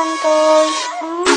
Ghét tôi